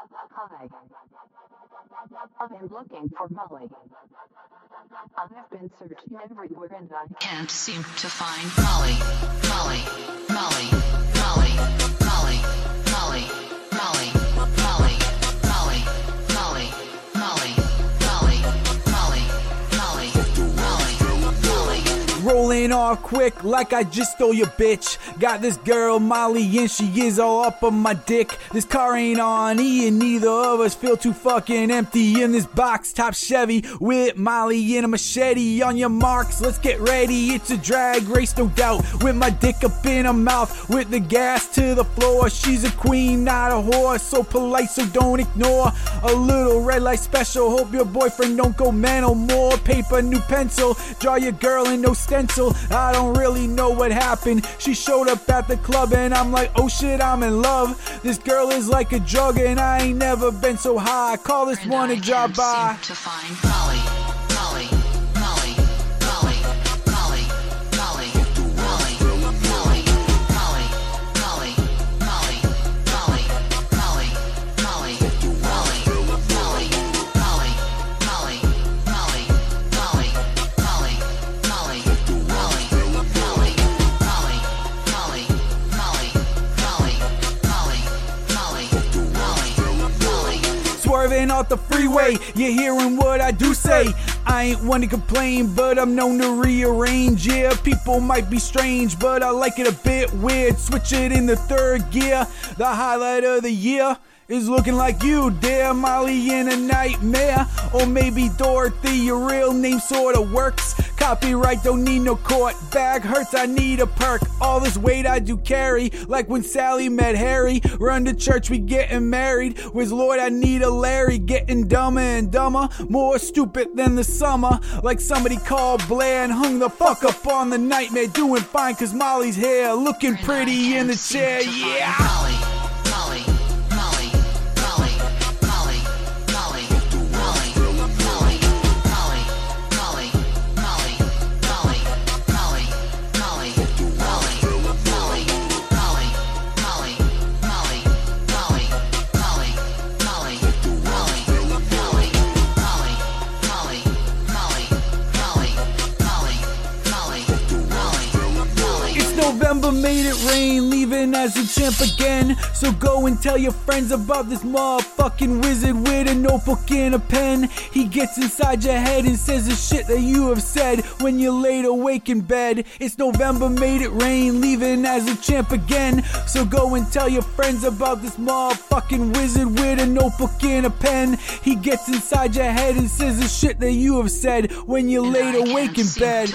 Hi. I'm looking for Molly. I've been searching everywhere and I can't seem to find. Molly. Molly. Molly. Molly. Molly. Molly. Molly. Molly. Molly. Molly. Molly. Molly. Molly. Molly. Molly. Rolling off quick like I just stole your bitch. Got this girl Molly and she is all up on my dick. This car ain't on E and neither of us feel too fucking empty in this box top Chevy with Molly and a machete. On your marks, let's get ready. It's a drag race, no doubt. With my dick up in her mouth, with the gas to the floor. She's a queen, not a whore. So polite, so don't ignore. A little red light special. Hope your boyfriend don't go mental. More paper, new pencil. Draw your girl in no stencil. I don't really know what happened. She showed up at the club and I'm like, oh shit, I'm in love. This girl is like a drug and I ain't never been so high. Call this And one I a can't by. Swerving off the freeway, you're hearing what I do say. I ain't one to complain, but I'm known to rearrange. Yeah, people might be strange, but I like it a bit weird. Switch it in the third gear. The highlight of the year is looking like you, dear Molly in a nightmare. Or maybe Dorothy, your real name sorta works. Copyright don't need no court. Bag hurts, I need a perk. All this weight I do carry, like when Sally met Harry. Run to church, we getting married. With Lord, I need a Larry. Getting dumber and dumber, more stupid than the summer. Like somebody called Blair and hung the fuck up on the nightmare. Doing fine, cause Molly's here, looking pretty in the chair, yeah. November, made it rain, leaving as a champ again. So go and tell your friends about this motherfucking wizard with a notebook and a pen. He gets inside your head and says the shit that you have said when you're laid awake in bed. It's November, made it rain, leaving as a champ again. So go and tell your friends about this motherfucking wizard with a notebook and a pen. He gets inside your head and says the shit that you have said when you're laid awake in bed.